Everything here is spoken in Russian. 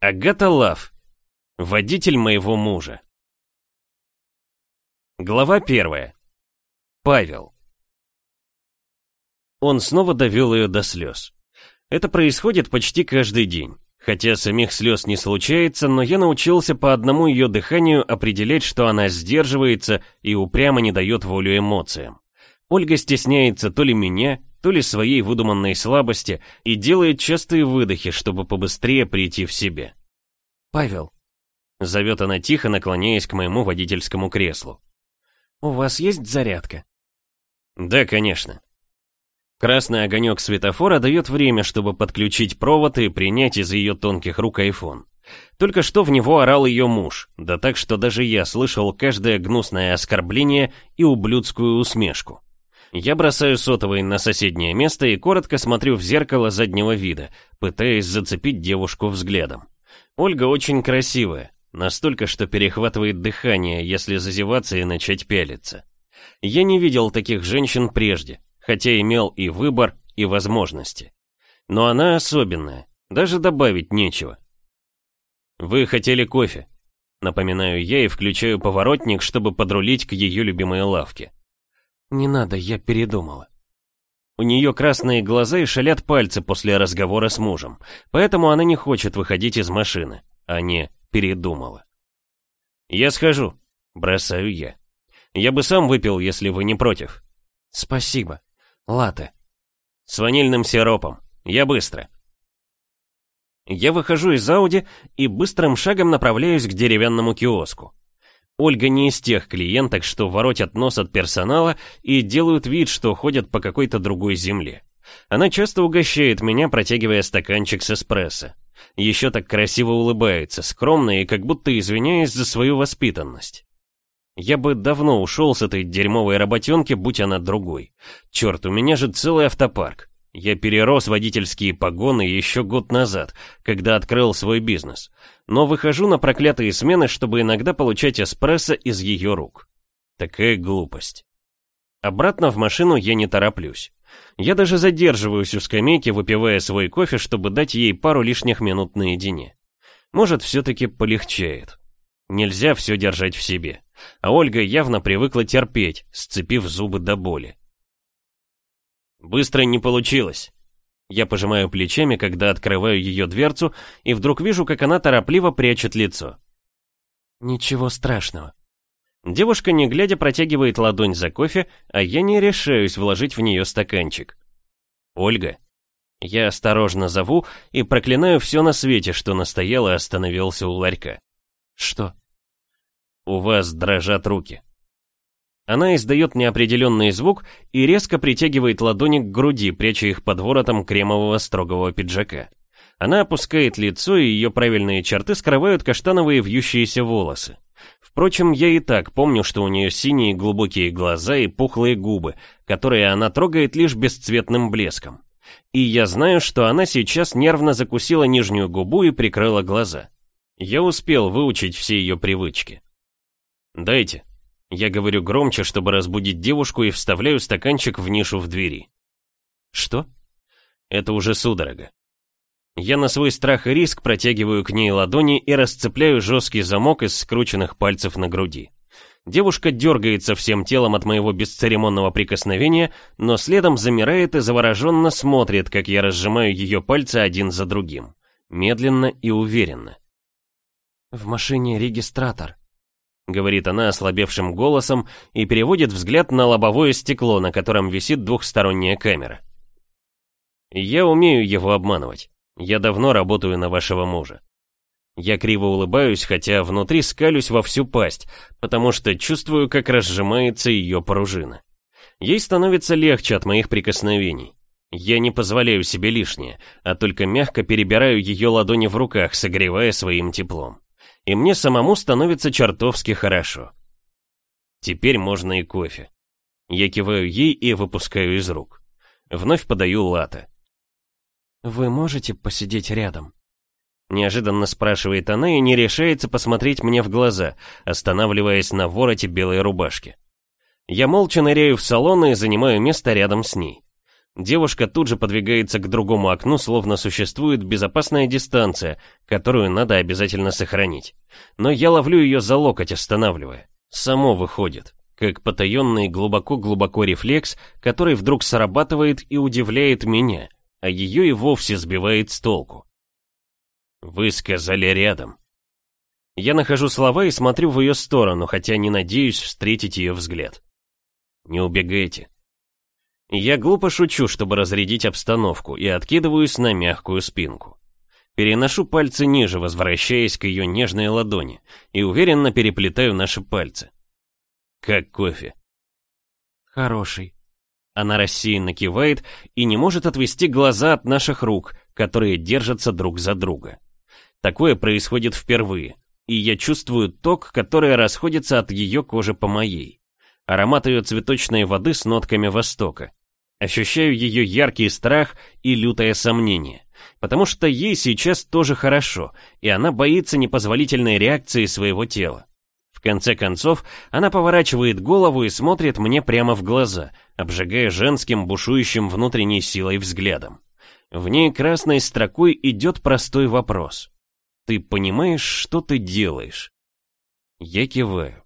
Агата Лав. Водитель моего мужа. Глава первая. Павел. Он снова довел ее до слез. Это происходит почти каждый день. Хотя самих слез не случается, но я научился по одному ее дыханию определять, что она сдерживается и упрямо не дает волю эмоциям. Ольга стесняется то ли меня, то ли своей выдуманной слабости и делает частые выдохи, чтобы побыстрее прийти в себя. «Павел», — зовет она тихо, наклоняясь к моему водительскому креслу. «У вас есть зарядка?» «Да, конечно». Красный огонек светофора дает время, чтобы подключить провод и принять из ее тонких рук айфон. Только что в него орал ее муж, да так, что даже я слышал каждое гнусное оскорбление и ублюдскую усмешку. Я бросаю сотовый на соседнее место и коротко смотрю в зеркало заднего вида, пытаясь зацепить девушку взглядом. Ольга очень красивая, настолько, что перехватывает дыхание, если зазеваться и начать пялиться. Я не видел таких женщин прежде, хотя имел и выбор, и возможности. Но она особенная, даже добавить нечего. «Вы хотели кофе», — напоминаю я и включаю поворотник, чтобы подрулить к ее любимой лавке. «Не надо, я передумала». У нее красные глаза и шалят пальцы после разговора с мужем, поэтому она не хочет выходить из машины, а не передумала. «Я схожу», — бросаю я. «Я бы сам выпил, если вы не против». «Спасибо. Латте». «С ванильным сиропом. Я быстро». Я выхожу из Ауди и быстрым шагом направляюсь к деревянному киоску. Ольга не из тех клиенток, что воротят нос от персонала и делают вид, что ходят по какой-то другой земле. Она часто угощает меня, протягивая стаканчик с эспрессо. Еще так красиво улыбается, скромно и как будто извиняясь за свою воспитанность. Я бы давно ушел с этой дерьмовой работенки, будь она другой. Черт, у меня же целый автопарк. Я перерос водительские погоны еще год назад, когда открыл свой бизнес. Но выхожу на проклятые смены, чтобы иногда получать эспрессо из ее рук. Такая глупость. Обратно в машину я не тороплюсь. Я даже задерживаюсь у скамейки, выпивая свой кофе, чтобы дать ей пару лишних минут наедине. Может, все-таки полегчает. Нельзя все держать в себе. А Ольга явно привыкла терпеть, сцепив зубы до боли. Быстро не получилось. Я пожимаю плечами, когда открываю ее дверцу, и вдруг вижу, как она торопливо прячет лицо. Ничего страшного. Девушка, не глядя, протягивает ладонь за кофе, а я не решаюсь вложить в нее стаканчик. Ольга. Я осторожно зову и проклинаю все на свете, что настоял и остановился у ларька. Что? У вас дрожат руки. Она издает неопределенный звук и резко притягивает ладони к груди, пряча их под воротом кремового строгого пиджака. Она опускает лицо, и ее правильные черты скрывают каштановые вьющиеся волосы. Впрочем, я и так помню, что у нее синие глубокие глаза и пухлые губы, которые она трогает лишь бесцветным блеском. И я знаю, что она сейчас нервно закусила нижнюю губу и прикрыла глаза. Я успел выучить все ее привычки. «Дайте», я говорю громче, чтобы разбудить девушку, и вставляю стаканчик в нишу в двери. Что? Это уже судорога. Я на свой страх и риск протягиваю к ней ладони и расцепляю жесткий замок из скрученных пальцев на груди. Девушка дергается всем телом от моего бесцеремонного прикосновения, но следом замирает и завороженно смотрит, как я разжимаю ее пальцы один за другим. Медленно и уверенно. «В машине регистратор», говорит она ослабевшим голосом и переводит взгляд на лобовое стекло, на котором висит двухсторонняя камера. Я умею его обманывать. Я давно работаю на вашего мужа. Я криво улыбаюсь, хотя внутри скалюсь во всю пасть, потому что чувствую, как разжимается ее пружина. Ей становится легче от моих прикосновений. Я не позволяю себе лишнее, а только мягко перебираю ее ладони в руках, согревая своим теплом и мне самому становится чертовски хорошо. Теперь можно и кофе. Я киваю ей и выпускаю из рук. Вновь подаю латы. «Вы можете посидеть рядом?» Неожиданно спрашивает она и не решается посмотреть мне в глаза, останавливаясь на вороте белой рубашки. Я молча ныряю в салон и занимаю место рядом с ней. Девушка тут же подвигается к другому окну, словно существует безопасная дистанция, которую надо обязательно сохранить. Но я ловлю ее за локоть, останавливая. Само выходит, как потаенный глубоко-глубоко рефлекс, который вдруг срабатывает и удивляет меня, а ее и вовсе сбивает с толку. Вы сказали рядом. Я нахожу слова и смотрю в ее сторону, хотя не надеюсь встретить ее взгляд. Не убегайте. Я глупо шучу, чтобы разрядить обстановку, и откидываюсь на мягкую спинку. Переношу пальцы ниже, возвращаясь к ее нежной ладони, и уверенно переплетаю наши пальцы. Как кофе? Хороший. Она рассеянно кивает и не может отвести глаза от наших рук, которые держатся друг за друга. Такое происходит впервые, и я чувствую ток, который расходится от ее кожи по моей. Аромат ее цветочной воды с нотками Востока. Ощущаю ее яркий страх и лютое сомнение, потому что ей сейчас тоже хорошо, и она боится непозволительной реакции своего тела. В конце концов, она поворачивает голову и смотрит мне прямо в глаза, обжигая женским, бушующим внутренней силой взглядом. В ней красной строкой идет простой вопрос. «Ты понимаешь, что ты делаешь?» Я киваю.